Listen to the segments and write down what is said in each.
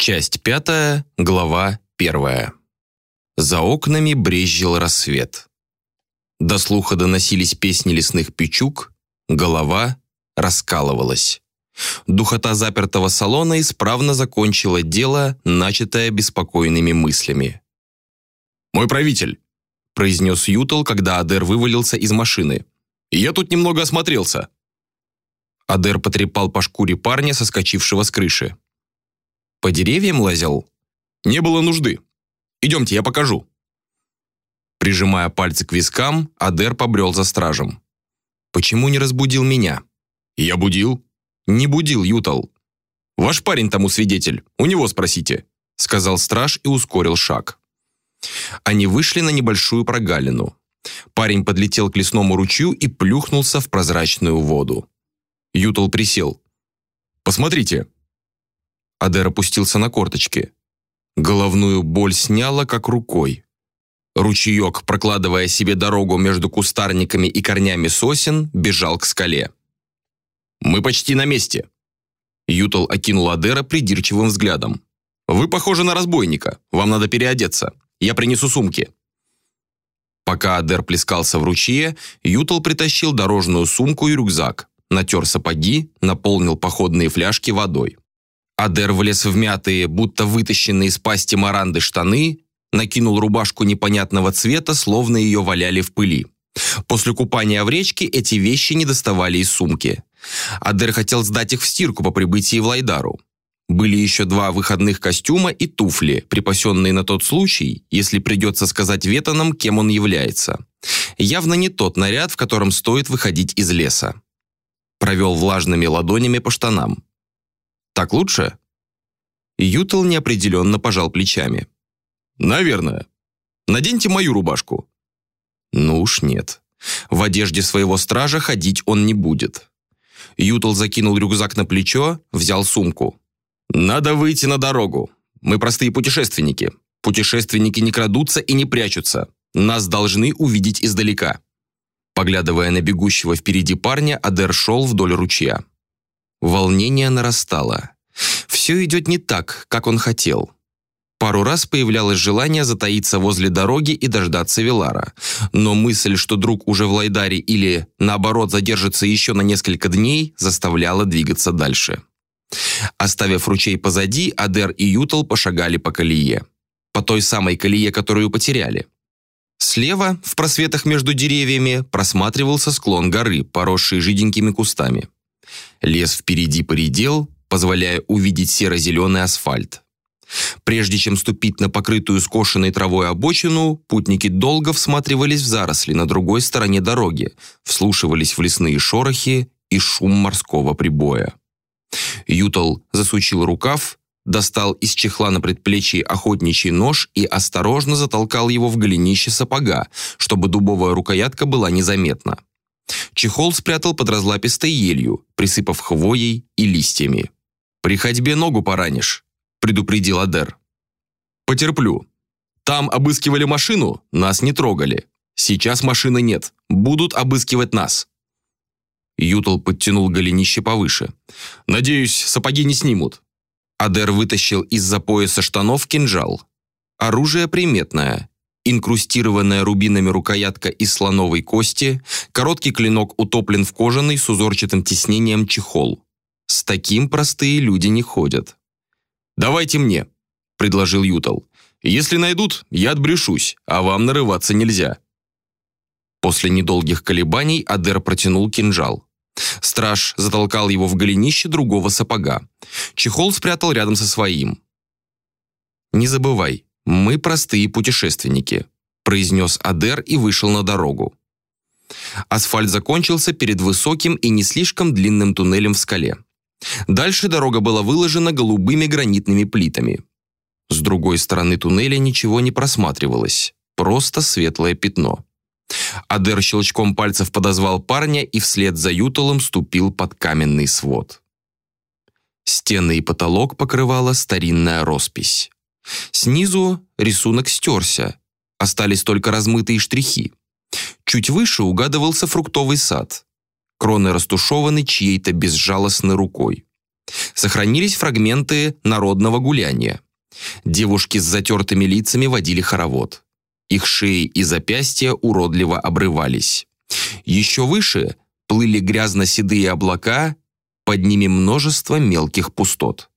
Часть пятая, глава первая. За окнами брезжил рассвет. До слуха доносились песни лесных печук, голова раскалывалась. Духота запертого салона исправно закончила дело, начатое беспокойными мыслями. «Мой правитель», – произнес Ютл, когда Адер вывалился из машины. «Я тут немного осмотрелся». Адер потрепал по шкуре парня, соскочившего с крыши. «По деревьям лазил?» «Не было нужды. Идемте, я покажу». Прижимая пальцы к вискам, Адер побрел за стражем. «Почему не разбудил меня?» «Я будил». «Не будил, Ютал. Ваш парень тому свидетель, у него спросите», сказал страж и ускорил шаг. Они вышли на небольшую прогалину. Парень подлетел к лесному ручью и плюхнулся в прозрачную воду. Ютал присел. «Посмотрите». Адер опустился на корточки. Головную боль сняла как рукой. Ручеек, прокладывая себе дорогу между кустарниками и корнями сосен, бежал к скале. «Мы почти на месте». Ютал окинул Адера придирчивым взглядом. «Вы похожи на разбойника. Вам надо переодеться. Я принесу сумки». Пока Адер плескался в ручье, Ютал притащил дорожную сумку и рюкзак, натер сапоги, наполнил походные фляжки водой. Адер влез в мятые, будто вытащенные из пасти маранды штаны, накинул рубашку непонятного цвета, словно ее валяли в пыли. После купания в речке эти вещи не доставали из сумки. Адер хотел сдать их в стирку по прибытии в Лайдару. Были еще два выходных костюма и туфли, припасенные на тот случай, если придется сказать ветанам, кем он является. Явно не тот наряд, в котором стоит выходить из леса. Провел влажными ладонями по штанам. Так лучше?» Ютл неопределенно пожал плечами. «Наверное. Наденьте мою рубашку». «Ну уж нет. В одежде своего стража ходить он не будет». Ютл закинул рюкзак на плечо, взял сумку. «Надо выйти на дорогу. Мы простые путешественники. Путешественники не крадутся и не прячутся. Нас должны увидеть издалека». Поглядывая на бегущего впереди парня, Адер шел вдоль ручья. Волнение нарастало. Все идет не так, как он хотел. Пару раз появлялось желание затаиться возле дороги и дождаться Вилара. Но мысль, что друг уже в Лайдаре или, наоборот, задержится еще на несколько дней, заставляла двигаться дальше. Оставив ручей позади, Адер и Ютал пошагали по колее. По той самой колее, которую потеряли. Слева, в просветах между деревьями, просматривался склон горы, поросший жиденькими кустами. Лес впереди поредел, позволяя увидеть серо-зеленый асфальт. Прежде чем ступить на покрытую скошенной травой обочину, путники долго всматривались в заросли на другой стороне дороги, вслушивались в лесные шорохи и шум морского прибоя. Ютал засучил рукав, достал из чехла на предплечье охотничий нож и осторожно затолкал его в голенище сапога, чтобы дубовая рукоятка была незаметна. Чехол спрятал под разлапистой елью, присыпав хвоей и листьями. «При ходьбе ногу поранишь», – предупредил Адер. «Потерплю. Там обыскивали машину, нас не трогали. Сейчас машины нет, будут обыскивать нас». Ютл подтянул голенище повыше. «Надеюсь, сапоги не снимут». Адер вытащил из-за пояса штанов кинжал. Оружие приметное, инкрустированная рубинами рукоятка из слоновой кости, короткий клинок утоплен в кожаный с узорчатым тиснением чехол. С таким простые люди не ходят. «Давайте мне», — предложил Ютал. «Если найдут, я отбрешусь, а вам нарываться нельзя». После недолгих колебаний Адер протянул кинжал. Страж затолкал его в голенище другого сапога. Чехол спрятал рядом со своим. «Не забывай, «Мы простые путешественники», – произнес Адер и вышел на дорогу. Асфальт закончился перед высоким и не слишком длинным туннелем в скале. Дальше дорога была выложена голубыми гранитными плитами. С другой стороны туннеля ничего не просматривалось, просто светлое пятно. Адер щелчком пальцев подозвал парня и вслед за Юталом ступил под каменный свод. Стены и потолок покрывала старинная роспись. Снизу рисунок стерся, остались только размытые штрихи. Чуть выше угадывался фруктовый сад. Кроны растушеваны чьей-то безжалостной рукой. Сохранились фрагменты народного гуляния. Девушки с затертыми лицами водили хоровод. Их шеи и запястья уродливо обрывались. Еще выше плыли грязно-седые облака, под ними множество мелких пустот.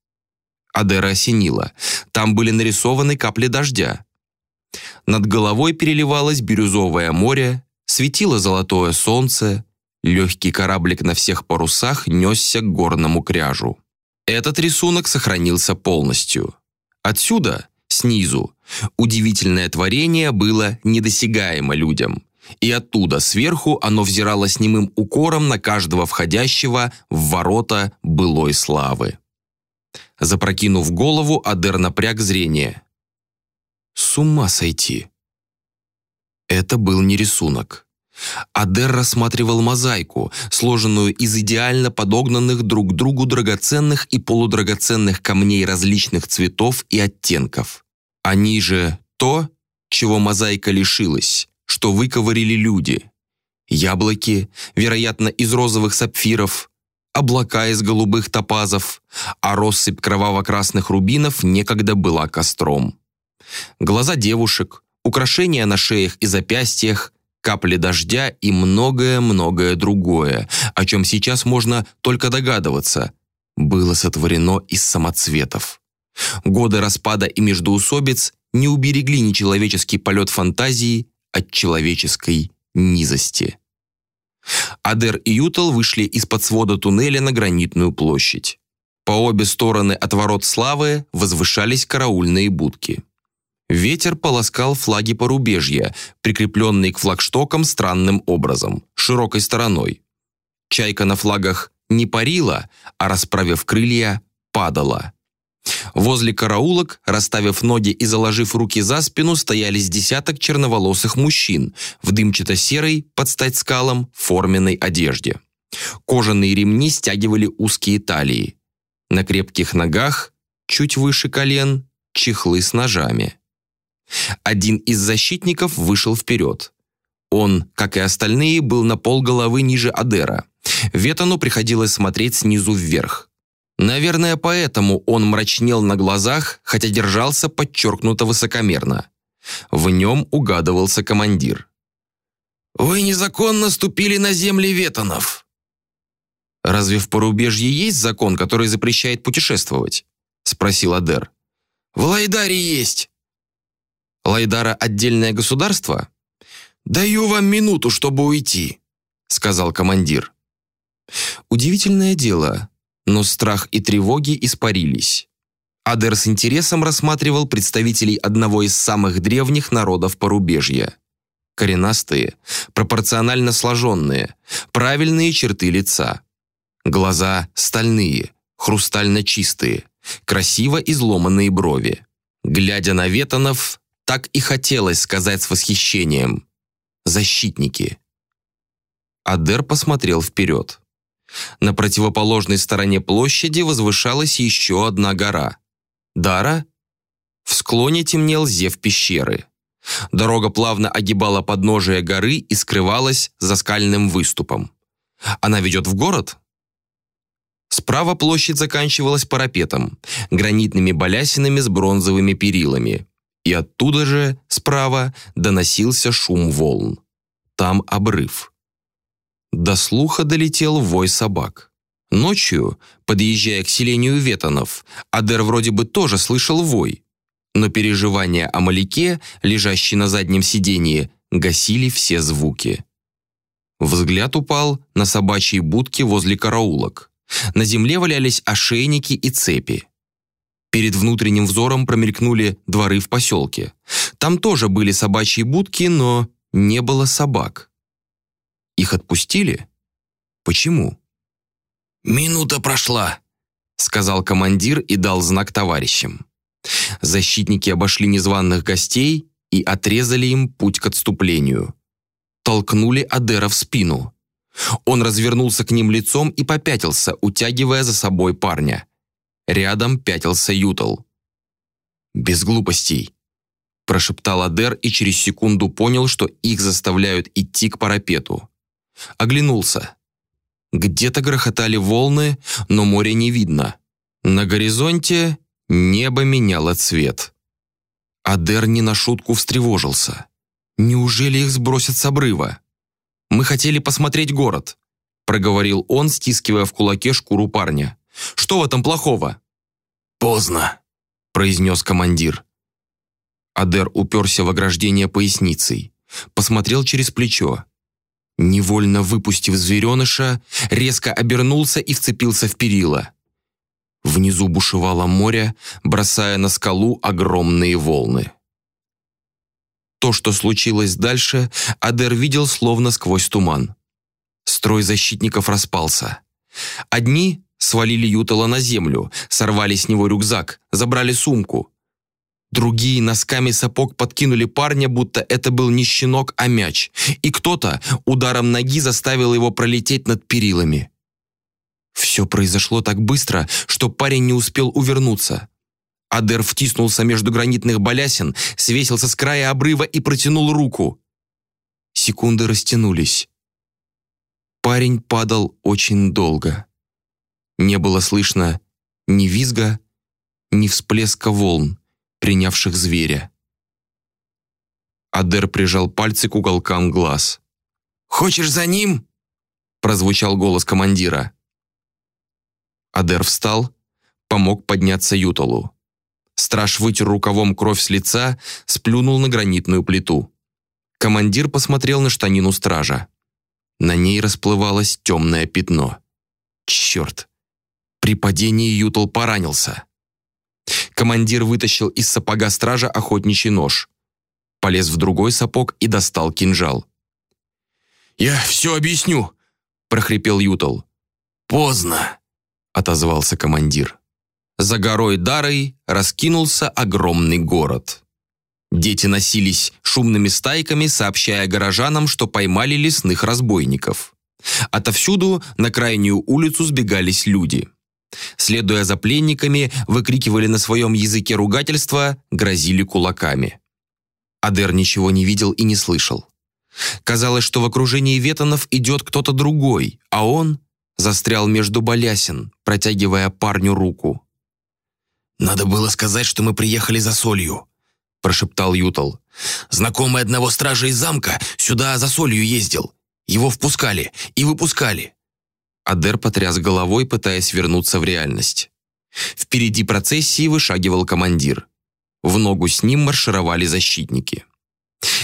Адера осенила. Там были нарисованы капли дождя. Над головой переливалось бирюзовое море, светило золотое солнце, легкий кораблик на всех парусах несся к горному кряжу. Этот рисунок сохранился полностью. Отсюда, снизу, удивительное творение было недосягаемо людям, и оттуда, сверху, оно взирало с немым укором на каждого входящего в ворота былой славы. Запрокинув голову, Адер напряг зрение. С ума сойти. Это был не рисунок. Адер рассматривал мозаику, сложенную из идеально подогнанных друг к другу драгоценных и полудрагоценных камней различных цветов и оттенков. Они же то, чего мозаика лишилась, что выковырили люди. Яблоки, вероятно, из розовых сапфиров, облака из голубых топазов, а россыпь кроваво-красных рубинов некогда была костром. Глаза девушек, украшения на шеях и запястьях, капли дождя и многое-многое другое, о чем сейчас можно только догадываться, было сотворено из самоцветов. Годы распада и междоусобиц не уберегли нечеловеческий полет фантазии от человеческой низости. Адер и Ютал вышли из-под свода туннеля на гранитную площадь. По обе стороны от ворот славы возвышались караульные будки. Ветер полоскал флаги порубежья, прикрепленные к флагштокам странным образом, широкой стороной. Чайка на флагах не парила, а, расправив крылья, падала. Возле караулок, расставив ноги и заложив руки за спину, стояли с десяток черноволосых мужчин в дымчато-серой, под стать скалам, форменной одежде. Кожаные ремни стягивали узкие талии. На крепких ногах, чуть выше колен, чехлы с ножами. Один из защитников вышел вперед. Он, как и остальные, был на пол головы ниже Адера. Ветану приходилось смотреть снизу вверх. Наверное, поэтому он мрачнел на глазах, хотя держался подчеркнуто высокомерно. В нем угадывался командир. «Вы незаконно ступили на земли ветанов». «Разве в порубежье есть закон, который запрещает путешествовать?» — спросил Адер. «В Лайдаре есть». «Лайдара — отдельное государство?» «Даю вам минуту, чтобы уйти», — сказал командир. Удивительное дело, но страх и тревоги испарились. Адер с интересом рассматривал представителей одного из самых древних народов порубежья. Коренастые, пропорционально сложенные, правильные черты лица. Глаза стальные, хрустально чистые, красиво изломанные брови. Глядя на Ветанов, так и хотелось сказать с восхищением. «Защитники». Адер посмотрел вперед. На противоположной стороне площади возвышалась еще одна гора. Дара? В склоне темнел зев пещеры. Дорога плавно огибала подножие горы и скрывалась за скальным выступом. Она ведет в город? Справа площадь заканчивалась парапетом, гранитными балясинами с бронзовыми перилами. И оттуда же, справа, доносился шум волн. Там обрыв. До слуха долетел вой собак. Ночью, подъезжая к селению Ветанов, Адер вроде бы тоже слышал вой. Но переживания о Маляке, лежащей на заднем сиденье, гасили все звуки. Взгляд упал на собачьи будки возле караулок. На земле валялись ошейники и цепи. Перед внутренним взором промелькнули дворы в поселке. Там тоже были собачьи будки, но не было собак. Их отпустили? Почему? «Минута прошла», — сказал командир и дал знак товарищам. Защитники обошли незваных гостей и отрезали им путь к отступлению. Толкнули Адера в спину. Он развернулся к ним лицом и попятился, утягивая за собой парня. Рядом пятился Ютал. «Без глупостей», – прошептал Адер и через секунду понял, что их заставляют идти к парапету. Оглянулся. Где-то грохотали волны, но моря не видно. На горизонте небо меняло цвет. Адер не на шутку встревожился. Неужели их сбросят с обрыва? Мы хотели посмотреть город, проговорил он, стискивая в кулаке шкуру парня. Что в этом плохого? Поздно, произнес командир. Адер уперся в ограждение поясницей, посмотрел через плечо. Невольно выпустив звереныша, резко обернулся и вцепился в перила. Внизу бушевало море, бросая на скалу огромные волны. То, что случилось дальше, Адер видел словно сквозь туман. Строй защитников распался. Одни свалили Ютала на землю, сорвали с него рюкзак, забрали сумку. Другие носками сапог подкинули парня, будто это был не щенок, а мяч, и кто-то ударом ноги заставил его пролететь над перилами. Все произошло так быстро, что парень не успел увернуться. Адер втиснулся между гранитных балясин, свесился с края обрыва и протянул руку. Секунды растянулись. Парень падал очень долго. Не было слышно ни визга, ни всплеска волн, принявших зверя. Адер прижал пальцы к уголкам глаз. «Хочешь за ним?» прозвучал голос командира. Адер встал, помог подняться Юталу. Страж вытер рукавом кровь с лица, сплюнул на гранитную плиту. Командир посмотрел на штанину стража. На ней расплывалось темное пятно. Черт! При падении Ютал поранился. Командир вытащил из сапога стража охотничий нож. Полез в другой сапог и достал кинжал. «Я все объясню», — прохрипел Ютал. «Поздно», — отозвался командир. За горой Дарой раскинулся огромный город. Дети носились шумными стайками, сообщая горожанам, что поймали лесных разбойников. Отовсюду на крайнюю улицу сбегались люди. Следуя за пленниками, выкрикивали на своем языке ругательства, грозили кулаками. Адер ничего не видел и не слышал. Казалось, что в окружении ветонов идет кто-то другой, а он застрял между балясин, протягивая парню руку. «Надо было сказать, что мы приехали за солью», – прошептал Ютал. «Знакомый одного стража из замка сюда за солью ездил. Его впускали и выпускали». Адер потряс головой, пытаясь вернуться в реальность. Впереди процессии вышагивал командир. В ногу с ним маршировали защитники.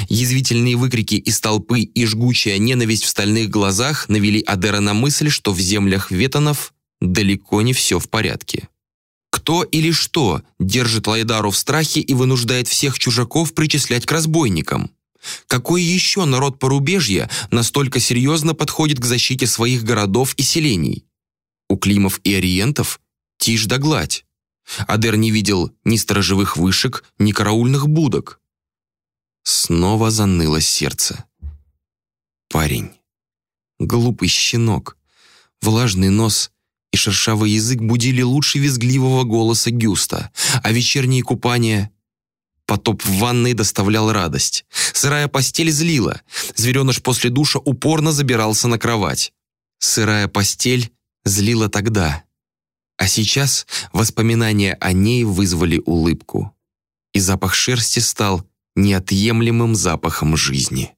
Язвительные выкрики из толпы и жгучая ненависть в стальных глазах навели Адера на мысль, что в землях ветонов далеко не все в порядке. Кто или что держит Лайдару в страхе и вынуждает всех чужаков причислять к разбойникам? Какой еще народ порубежья настолько серьезно подходит к защите своих городов и селений? У Климов и Ориентов тишь да гладь. Адер не видел ни сторожевых вышек, ни караульных будок. Снова заныло сердце. Парень. Глупый щенок. Влажный нос и шершавый язык будили лучше визгливого голоса Гюста, а вечерние купания... Потоп в ванной доставлял радость. Сырая постель злила. Звереныш после душа упорно забирался на кровать. Сырая постель злила тогда. А сейчас воспоминания о ней вызвали улыбку. И запах шерсти стал неотъемлемым запахом жизни.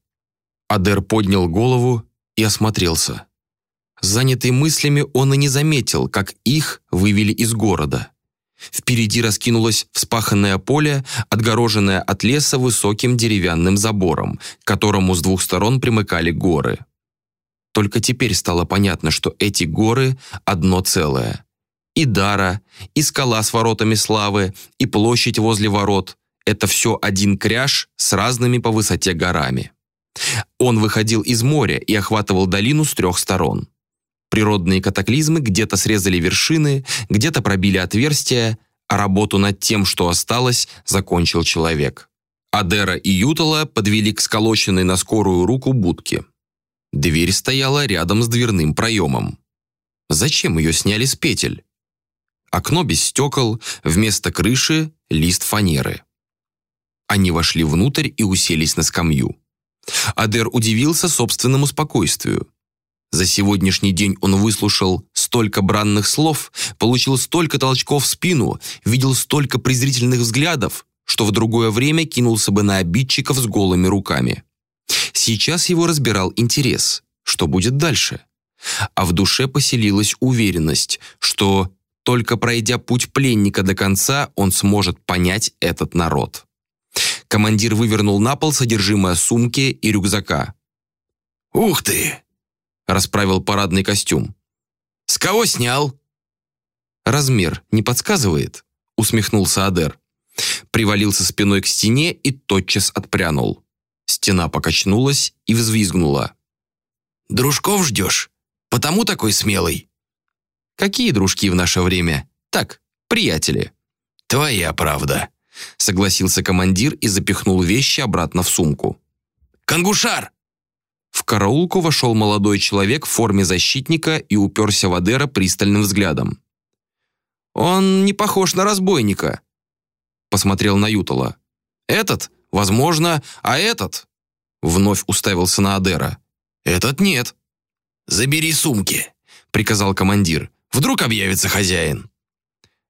Адер поднял голову и осмотрелся. Занятый мыслями, он и не заметил, как их вывели из города. Впереди раскинулось вспаханное поле, отгороженное от леса высоким деревянным забором, к которому с двух сторон примыкали горы. Только теперь стало понятно, что эти горы – одно целое. И Дара, и скала с воротами славы, и площадь возле ворот – это все один кряж с разными по высоте горами. Он выходил из моря и охватывал долину с трех сторон. Природные катаклизмы где-то срезали вершины, где-то пробили отверстия, а работу над тем, что осталось, закончил человек. Адера и Ютала подвели к сколоченной на скорую руку будке. Дверь стояла рядом с дверным проемом. Зачем ее сняли с петель? Окно без стекол, вместо крыши – лист фанеры. Они вошли внутрь и уселись на скамью. Адер удивился собственному спокойствию. За сегодняшний день он выслушал столько бранных слов, получил столько толчков в спину, видел столько презрительных взглядов, что в другое время кинулся бы на обидчиков с голыми руками. Сейчас его разбирал интерес, что будет дальше. А в душе поселилась уверенность, что только пройдя путь пленника до конца, он сможет понять этот народ. Командир вывернул на пол содержимое сумки и рюкзака. «Ух ты!» – расправил парадный костюм. «С кого снял?» «Размер не подсказывает?» – усмехнулся Адер. Привалился спиной к стене и тотчас отпрянул. Стена покачнулась и взвизгнула. «Дружков ждешь? Потому такой смелый?» «Какие дружки в наше время? Так, приятели». «Твоя правда», — согласился командир и запихнул вещи обратно в сумку. «Кангушар!» В караулку вошел молодой человек в форме защитника и уперся в Адера пристальным взглядом. «Он не похож на разбойника», — посмотрел на Ютала. «Этот? Возможно, а этот?» Вновь уставился на Адера. «Этот нет». «Забери сумки», — приказал командир. «Вдруг объявится хозяин».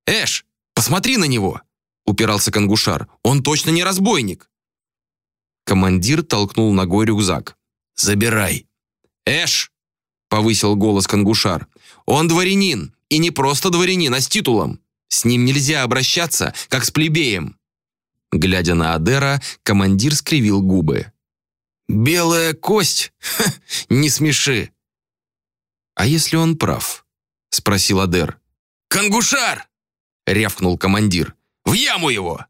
«Эш, посмотри на него!» — упирался Кангушар. «Он точно не разбойник!» Командир толкнул ногой рюкзак. «Забирай!» «Эш!» — повысил голос Кангушар. «Он дворянин, и не просто дворянин, а с титулом. С ним нельзя обращаться, как с плебеем». Глядя на Адера, командир скривил губы. «Белая кость? Ха, не смеши!» «А если он прав?» — спросил Адер. «Кангушар!» — рявкнул командир. «В яму его!»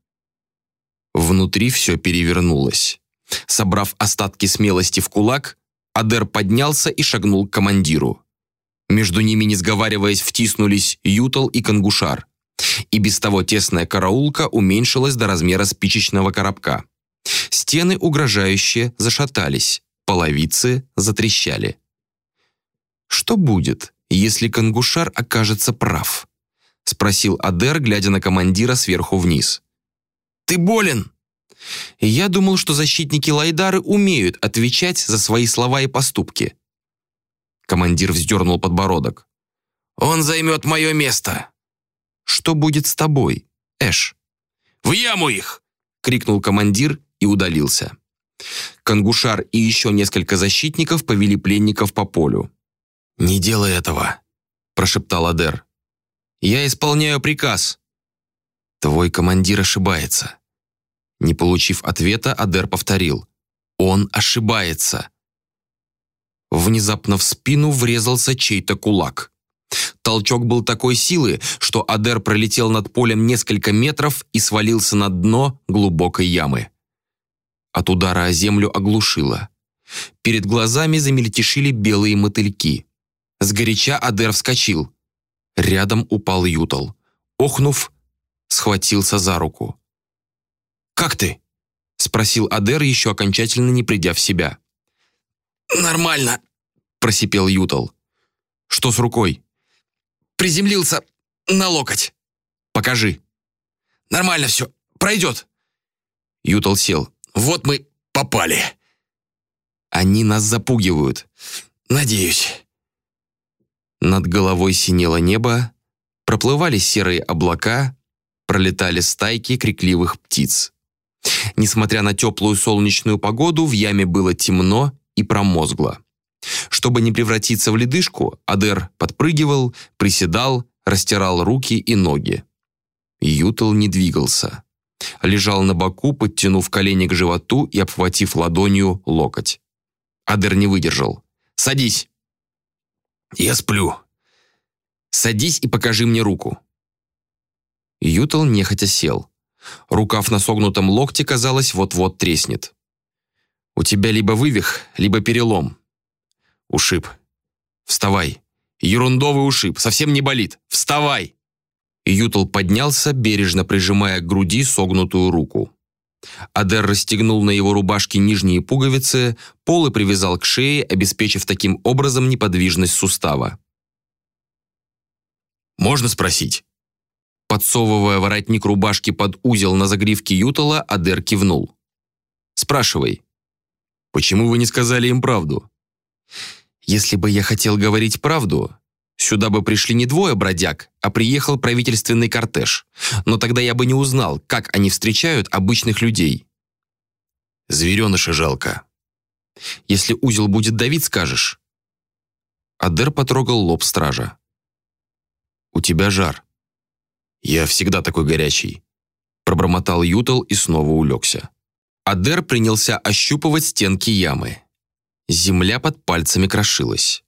Внутри все перевернулось. Собрав остатки смелости в кулак, Адер поднялся и шагнул к командиру. Между ними, не сговариваясь, втиснулись Ютал и Кангушар. И без того тесная караулка уменьшилась до размера спичечного коробка. Стены угрожающе зашатались, половицы затрещали. «Что будет, если Кангушар окажется прав?» — спросил Адер, глядя на командира сверху вниз. «Ты болен?» «Я думал, что защитники Лайдары умеют отвечать за свои слова и поступки». Командир вздернул подбородок. «Он займет мое место». «Что будет с тобой, Эш?» «В яму их!» — крикнул командир и удалился. Кангушар и еще несколько защитников повели пленников по полю. «Не делай этого», — прошептал Адер. «Я исполняю приказ». «Твой командир ошибается». Не получив ответа, Адер повторил. «Он ошибается». Внезапно в спину врезался чей-то кулак. Толчок был такой силы, что Адер пролетел над полем несколько метров и свалился на дно глубокой ямы. От удара о землю оглушило. Перед глазами замельтешили белые мотыльки. Сгоряча Адер вскочил. Рядом упал Ютал. Охнув, схватился за руку. «Как ты?» — спросил Адер, еще окончательно не придя в себя. «Нормально», — просипел Ютал. «Что с рукой?» «Приземлился на локоть». «Покажи». «Нормально все, пройдет». Ютал сел. «Вот мы попали». «Они нас запугивают». «Надеюсь». Над головой синело небо, проплывали серые облака, пролетали стайки крикливых птиц. Несмотря на теплую солнечную погоду, в яме было темно и промозгло. Чтобы не превратиться в ледышку, Адер подпрыгивал, приседал, растирал руки и ноги. Ютел не двигался. Лежал на боку, подтянув колени к животу и обхватив ладонью локоть. Адер не выдержал. «Садись!» «Я сплю». «Садись и покажи мне руку». Ютел нехотя сел. Рукав на согнутом локте, казалось, вот-вот треснет. «У тебя либо вывих, либо перелом». «Ушиб. Вставай. Ерундовый ушиб, совсем не болит. Вставай!» Ютл поднялся, бережно прижимая к груди согнутую руку. Адер расстегнул на его рубашке нижние пуговицы, полы привязал к шее, обеспечив таким образом неподвижность сустава. «Можно спросить?» Подсовывая воротник рубашки под узел на загривке Ютала, Адер кивнул. «Спрашивай». «Почему вы не сказали им правду?» Если бы я хотел говорить правду, сюда бы пришли не двое бродяг, а приехал правительственный кортеж. Но тогда я бы не узнал, как они встречают обычных людей. Звереныша жалко. Если узел будет давить, скажешь. Адер потрогал лоб стража. «У тебя жар». «Я всегда такой горячий», — пробормотал Ютал и снова улегся. Адер принялся ощупывать стенки ямы. Земля под пальцами крошилась.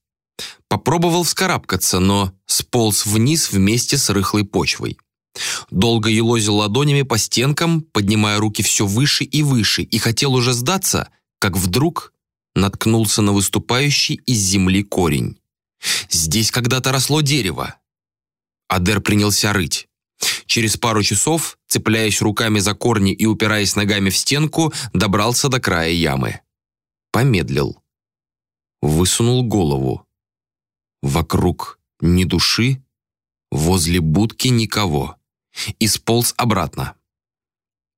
Попробовал вскарабкаться, но сполз вниз вместе с рыхлой почвой. Долго елозил ладонями по стенкам, поднимая руки все выше и выше, и хотел уже сдаться, как вдруг наткнулся на выступающий из земли корень. Здесь когда-то росло дерево. Адер принялся рыть. Через пару часов, цепляясь руками за корни и упираясь ногами в стенку, добрался до края ямы. Помедлил. Высунул голову. Вокруг ни души, возле будки никого. И сполз обратно.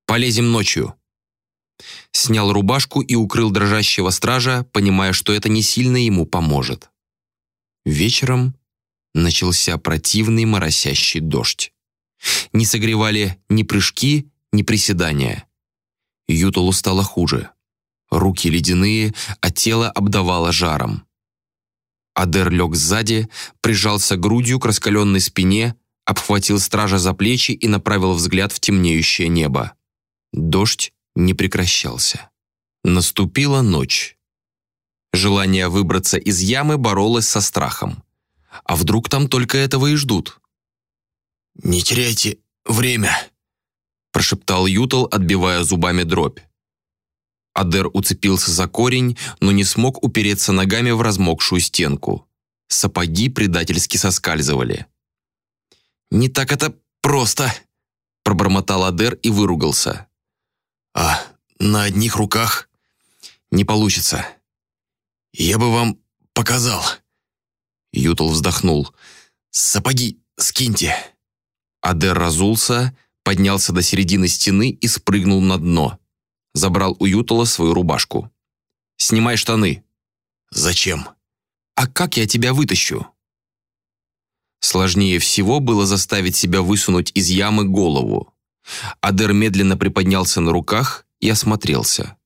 «Полезем ночью». Снял рубашку и укрыл дрожащего стража, понимая, что это не сильно ему поможет. Вечером начался противный моросящий дождь. Не согревали ни прыжки, ни приседания. Ютулу стало хуже. Руки ледяные, а тело обдавало жаром. Адер лег сзади, прижался грудью к раскаленной спине, обхватил стража за плечи и направил взгляд в темнеющее небо. Дождь не прекращался. Наступила ночь. Желание выбраться из ямы боролось со страхом. А вдруг там только этого и ждут? «Не теряйте время», – прошептал Ютал, отбивая зубами дробь. Адер уцепился за корень, но не смог упереться ногами в размокшую стенку. Сапоги предательски соскальзывали. «Не так это просто», – пробормотал Адер и выругался. «А на одних руках?» «Не получится». «Я бы вам показал». Ютл вздохнул. «Сапоги скиньте». Адер разулся, поднялся до середины стены и спрыгнул на дно. Забрал у Ютала свою рубашку. «Снимай штаны». «Зачем?» «А как я тебя вытащу?» Сложнее всего было заставить себя высунуть из ямы голову. Адер медленно приподнялся на руках и осмотрелся.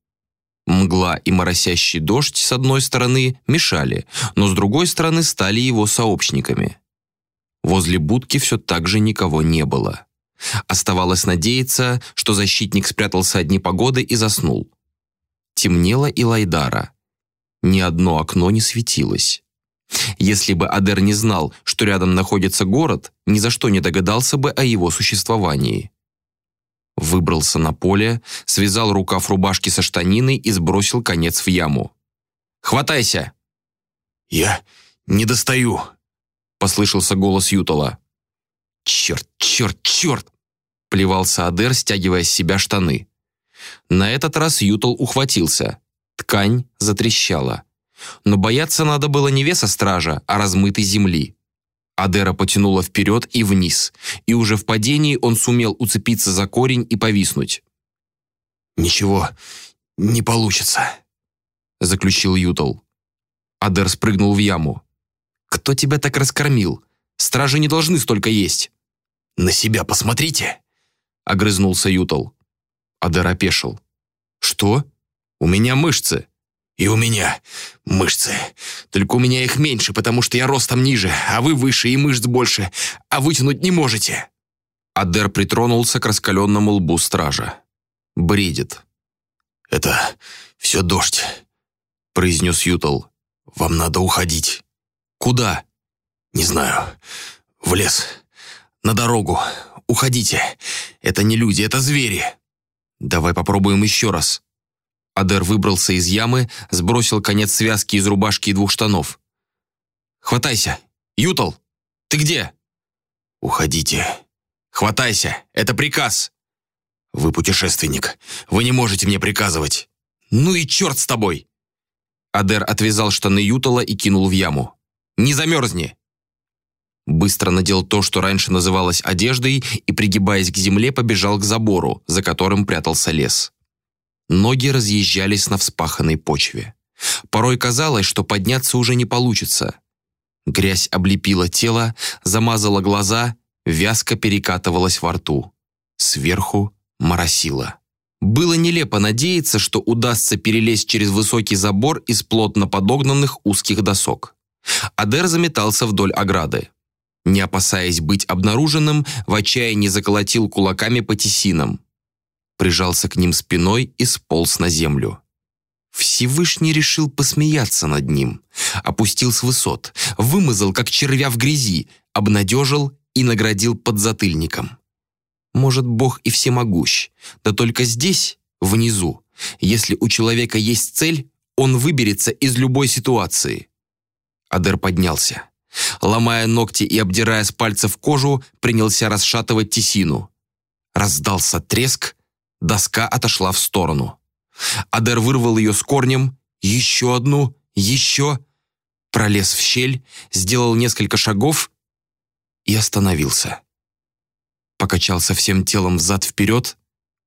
Мгла и моросящий дождь с одной стороны мешали, но с другой стороны стали его сообщниками. Возле будки все так же никого не было. Оставалось надеяться, что защитник спрятался от непогоды и заснул. Темнело и Лайдара. Ни одно окно не светилось. Если бы Адер не знал, что рядом находится город, ни за что не догадался бы о его существовании. Выбрался на поле, связал рукав рубашки со штаниной и сбросил конец в яму. «Хватайся!» «Я не достаю!» — послышался голос Ютала. «Черт, черт, черт!» — плевался Адер, стягивая с себя штаны. На этот раз Ютал ухватился. Ткань затрещала. Но бояться надо было не веса стража, а размытой земли. Адера потянула вперед и вниз, и уже в падении он сумел уцепиться за корень и повиснуть. «Ничего не получится», — заключил Ютал. Адер спрыгнул в яму. «Кто тебя так раскормил? Стражи не должны столько есть». «На себя посмотрите», — огрызнулся Ютал. Адер опешил. «Что? У меня мышцы». И у меня мышцы. Только у меня их меньше, потому что я ростом ниже, а вы выше и мышц больше, а вытянуть не можете». Адер притронулся к раскаленному лбу стража. Бредит. «Это все дождь», — произнес Ютал. «Вам надо уходить». «Куда?» «Не знаю. В лес. На дорогу. Уходите. Это не люди, это звери». «Давай попробуем еще раз», Адер выбрался из ямы, сбросил конец связки из рубашки и двух штанов. «Хватайся! Ютал! Ты где?» «Уходите!» «Хватайся! Это приказ!» «Вы путешественник. Вы не можете мне приказывать!» «Ну и черт с тобой!» Адер отвязал штаны Ютала и кинул в яму. «Не замерзни!» Быстро надел то, что раньше называлось одеждой, и, пригибаясь к земле, побежал к забору, за которым прятался лес. Ноги разъезжались на вспаханной почве. Порой казалось, что подняться уже не получится. Грязь облепила тело, замазала глаза, вязко перекатывалась во рту. Сверху моросило. Было нелепо надеяться, что удастся перелезть через высокий забор из плотно подогнанных узких досок. Адер заметался вдоль ограды. Не опасаясь быть обнаруженным, в отчаянии заколотил кулаками по тесинам. Прижался к ним спиной и сполз на землю. Всевышний решил посмеяться над ним. Опустил с высот, вымазал, как червя в грязи, обнадежил и наградил подзатыльником. Может, Бог и всемогущ, да только здесь, внизу, если у человека есть цель, он выберется из любой ситуации. Адер поднялся. Ломая ногти и обдирая с пальцев кожу, принялся расшатывать тесину. Раздался треск, доска отошла в сторону. Адер вырвал ее с корнем, еще одну, еще, пролез в щель, сделал несколько шагов и остановился. Покачался всем телом взад-вперед,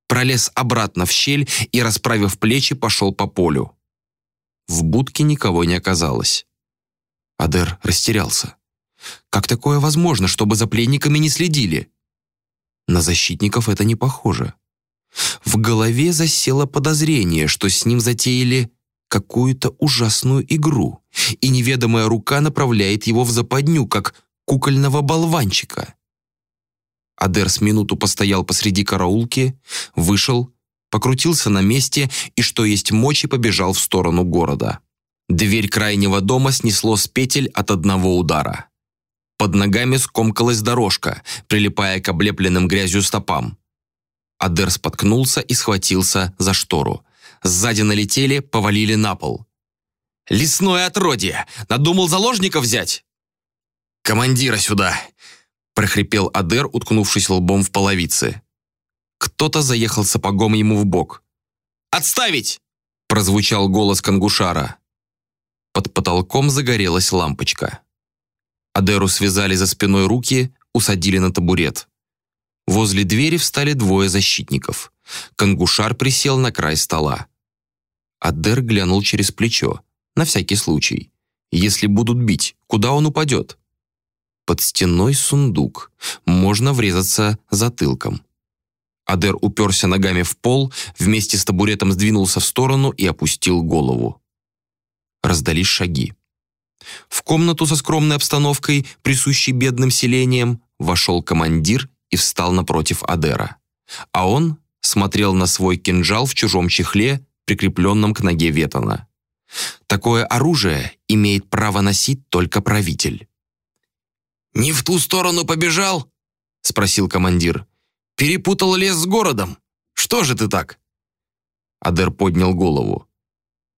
пролез обратно в щель и, расправив плечи, пошел по полю. В будке никого не оказалось. Адер растерялся. Как такое возможно, чтобы за пленниками не следили? На защитников это не похоже. В голове засело подозрение, что с ним затеяли какую-то ужасную игру, и неведомая рука направляет его в западню, как кукольного болванчика. Адер с минуту постоял посреди караулки, вышел, покрутился на месте и, что есть мочи, побежал в сторону города. Дверь крайнего дома снесло с петель от одного удара. Под ногами скомкалась дорожка, прилипая к облепленным грязью стопам. Адер споткнулся и схватился за штору. Сзади налетели, повалили на пол. «Лесное отродье! Надумал заложников взять?» «Командира сюда!» – прохрипел Адер, уткнувшись лбом в половицы. Кто-то заехал сапогом ему в бок. «Отставить!» – прозвучал голос Кангушара. Под потолком загорелась лампочка. Адеру связали за спиной руки, усадили на табурет. Возле двери встали двое защитников. Кангушар присел на край стола. Адер глянул через плечо, на всякий случай. Если будут бить, куда он упадет? Под стеной сундук. Можно врезаться затылком. Адер уперся ногами в пол, вместе с табуретом сдвинулся в сторону и опустил голову. Раздались шаги. В комнату со скромной обстановкой, присущей бедным селениям, вошел командир и встал напротив Адера. А он смотрел на свой кинжал в чужом чехле, прикрепленном к ноге Ветана. Такое оружие имеет право носить только правитель. «Не в ту сторону побежал?» — спросил командир. «Перепутал лес с городом. Что же ты так?» Адер поднял голову.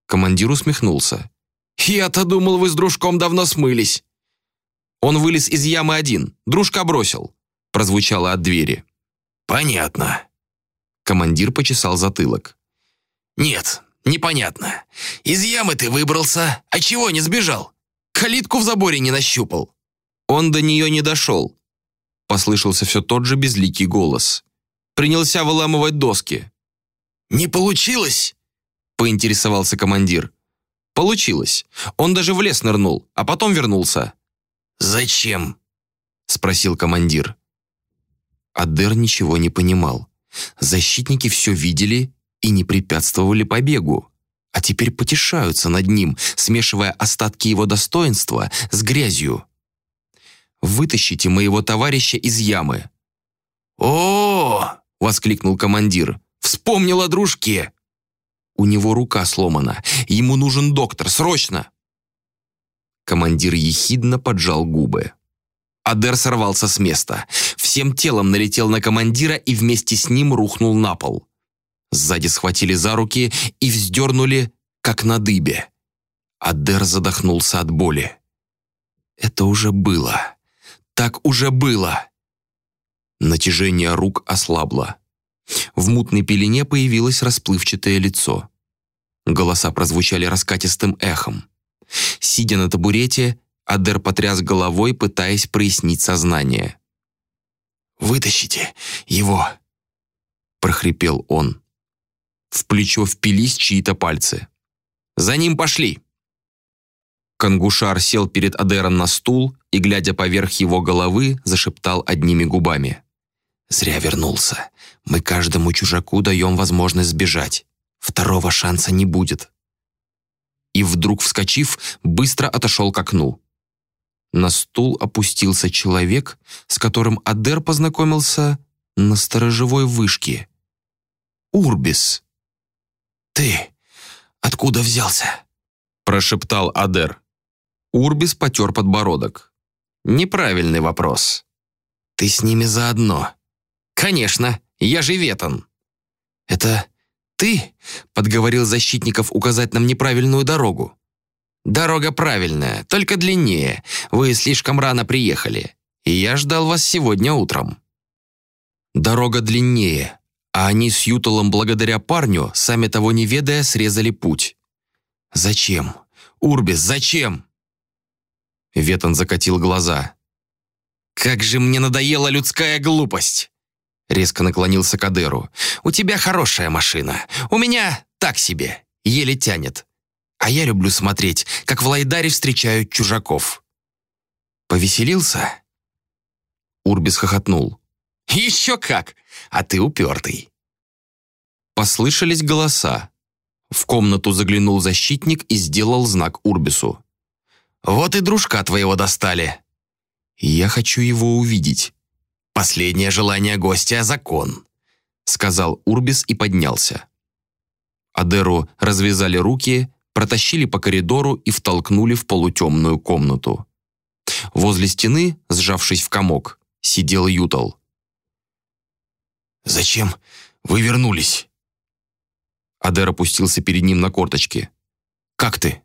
Командир усмехнулся. «Я-то думал, вы с дружком давно смылись». Он вылез из ямы один, дружка бросил прозвучало от двери. «Понятно». Командир почесал затылок. «Нет, непонятно. Из ямы ты выбрался, а чего не сбежал? Калитку в заборе не нащупал». «Он до нее не дошел», — послышался все тот же безликий голос. «Принялся выламывать доски». «Не получилось?» — поинтересовался командир. «Получилось. Он даже в лес нырнул, а потом вернулся». «Зачем?» — спросил командир. Адер ничего не понимал. Защитники все видели и не препятствовали побегу. А теперь потешаются над ним, смешивая остатки его достоинства с грязью. «Вытащите моего товарища из ямы». «О!», воскликнул командир. «Вспомнил о дружке!» У него рука сломана. Ему нужен доктор, срочно!» Командир ехидно поджал губы. Адер сорвался с места. Всем телом налетел на командира и вместе с ним рухнул на пол. Сзади схватили за руки и вздернули, как на дыбе. Адер задохнулся от боли. Это уже было. Так уже было. Натяжение рук ослабло. В мутной пелене появилось расплывчатое лицо. Голоса прозвучали раскатистым эхом. Сидя на табурете, Адер потряс головой, пытаясь прояснить сознание. «Вытащите его!» – прохрипел он. В плечо впились чьи-то пальцы. За ним пошли!» Кангушар сел перед Адером на стул и, глядя поверх его головы, зашептал одними губами. «Зря вернулся. Мы каждому чужаку даем возможность сбежать. Второго шанса не будет». И вдруг, вскочив, быстро отошел к окну. На стул опустился человек, с которым Адер познакомился на сторожевой вышке. Урбис. «Ты откуда взялся?» прошептал Адер. Урбис потер подбородок. «Неправильный вопрос». «Ты с ними заодно?» «Конечно, я же Ветон». «Это ты?» — подговорил защитников указать нам неправильную дорогу. «Дорога правильная, только длиннее. Вы слишком рано приехали. И я ждал вас сегодня утром». Дорога длиннее, а они с Ютолом благодаря парню, сами того не ведая, срезали путь. «Зачем? Урбис, зачем?» Ветон закатил глаза. «Как же мне надоела людская глупость!» Резко наклонился к Адеру. «У тебя хорошая машина. У меня так себе. Еле тянет. А я люблю смотреть, как в Лайдаре встречают чужаков». «Повеселился?» Урбис хохотнул. «Еще как! А ты упертый!» Послышались голоса. В комнату заглянул защитник и сделал знак Урбису. Вот и дружка твоего достали. Я хочу его увидеть. Последнее желание гостя — закон», — сказал Урбис и поднялся. Адеру развязали руки, протащили по коридору и втолкнули в полутемную комнату. Возле стены, сжавшись в комок, сидел Ютал. «Зачем вы вернулись?» Адер опустился перед ним на корточки. «Как ты?»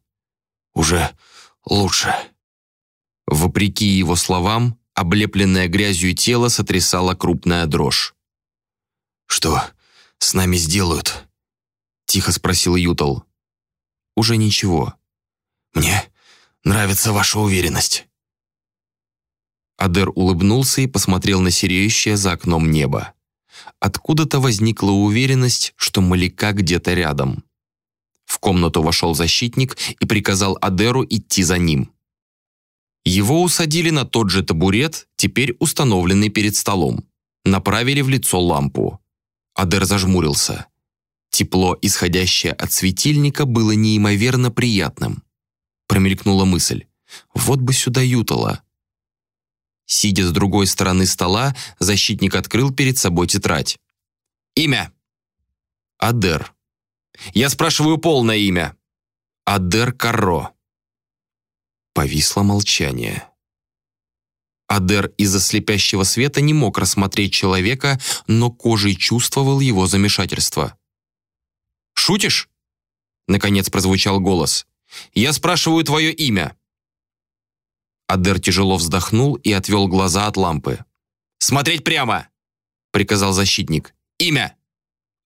«Уже лучше». Вопреки его словам, облепленное грязью тело сотрясала крупная дрожь. «Что с нами сделают?» — тихо спросил Ютал. «Уже ничего». «Мне нравится ваша уверенность». Адер улыбнулся и посмотрел на сереющее за окном небо. Откуда-то возникла уверенность, что Маляка где-то рядом. В комнату вошел защитник и приказал Адеру идти за ним. Его усадили на тот же табурет, теперь установленный перед столом. Направили в лицо лампу. Адер зажмурился. Тепло, исходящее от светильника, было неимоверно приятным. Промелькнула мысль. Вот бы сюда ютала. Сидя с другой стороны стола, защитник открыл перед собой тетрадь. «Имя?» «Адер». Я спрашиваю полное имя. Адер Карро. Повисло молчание. Адер из-за слепящего света не мог рассмотреть человека, но кожей чувствовал его замешательство. «Шутишь?» Наконец прозвучал голос. «Я спрашиваю твое имя». Адер тяжело вздохнул и отвел глаза от лампы. «Смотреть прямо!» — приказал защитник. «Имя!»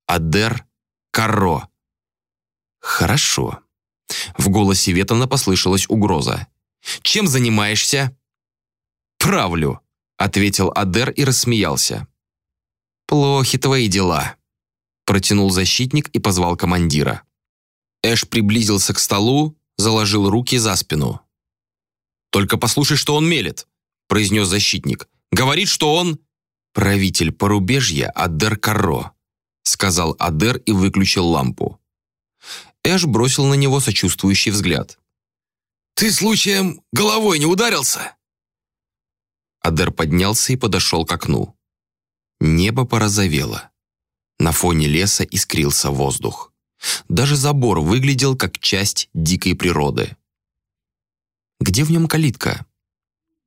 «Адер Карро». «Хорошо». В голосе Ветана послышалась угроза. «Чем занимаешься?» «Правлю», — ответил Адер и рассмеялся. «Плохи твои дела», — протянул защитник и позвал командира. Эш приблизился к столу, заложил руки за спину. «Только послушай, что он мелет», — произнес защитник. «Говорит, что он...» «Правитель порубежья Адер Карро», — сказал Адер и выключил лампу. Эш бросил на него сочувствующий взгляд. «Ты случаем головой не ударился?» Адер поднялся и подошел к окну. Небо порозовело. На фоне леса искрился воздух. Даже забор выглядел как часть дикой природы. Где в нем калитка?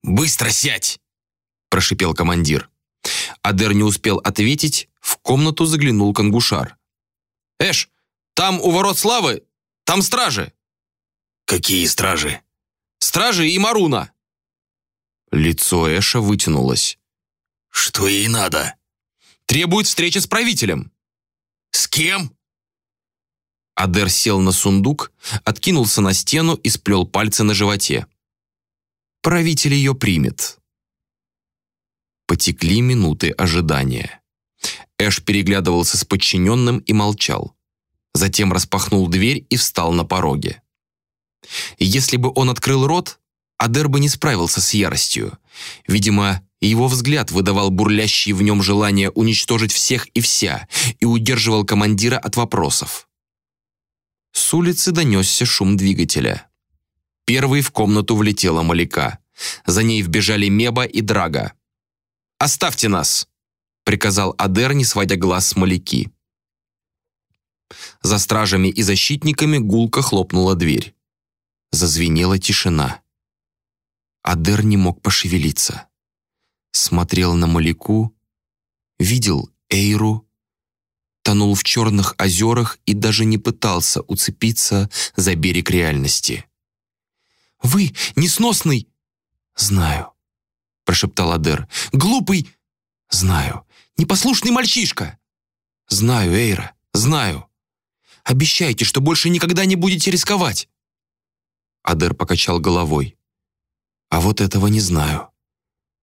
«Быстро сядь!» – прошипел командир. Адер не успел ответить, в комнату заглянул Кангушар. «Эш, там у ворот славы, там стражи». «Какие стражи?» «Стражи и Маруна». Лицо Эша вытянулось. «Что ей надо?» «Требует встречи с правителем». «С кем?» Адер сел на сундук, откинулся на стену и сплел пальцы на животе. «Правитель ее примет». Потекли минуты ожидания. Эш переглядывался с подчиненным и молчал. Затем распахнул дверь и встал на пороге. Если бы он открыл рот, Адер бы не справился с яростью. Видимо, его взгляд выдавал бурлящие в нем желание уничтожить всех и вся и удерживал командира от вопросов. С улицы донесся шум двигателя. Первой в комнату влетела Маляка. За ней вбежали Меба и Драга. «Оставьте нас!» — приказал Адер, не сводя глаз с Маляки. За стражами и защитниками гулко хлопнула дверь. Зазвенела тишина. Адер не мог пошевелиться. Смотрел на Маляку, видел Эйру, тонул в черных озерах и даже не пытался уцепиться за берег реальности. «Вы несносный!» «Знаю», — прошептал Адер. «Глупый!» «Знаю. Непослушный мальчишка!» «Знаю, Эйра, знаю. Обещайте, что больше никогда не будете рисковать!» Адер покачал головой. «А вот этого не знаю».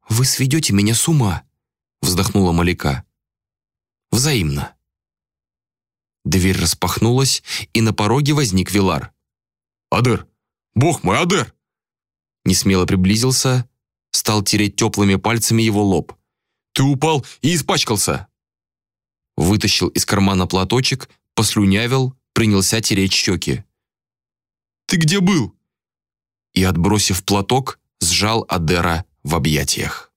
«Вы сведете меня с ума», — вздохнула Маляка. «Взаимно». Дверь распахнулась, и на пороге возник Вилар. «Адер! Бог мой, Адер!» Несмело приблизился, стал тереть теплыми пальцами его лоб. «Ты упал и испачкался!» Вытащил из кармана платочек, послюнявил, принялся тереть щеки. «Ты где был?» И, отбросив платок, сжал Адера в объятиях.